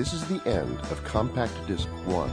This is the end of Compact Disc 1.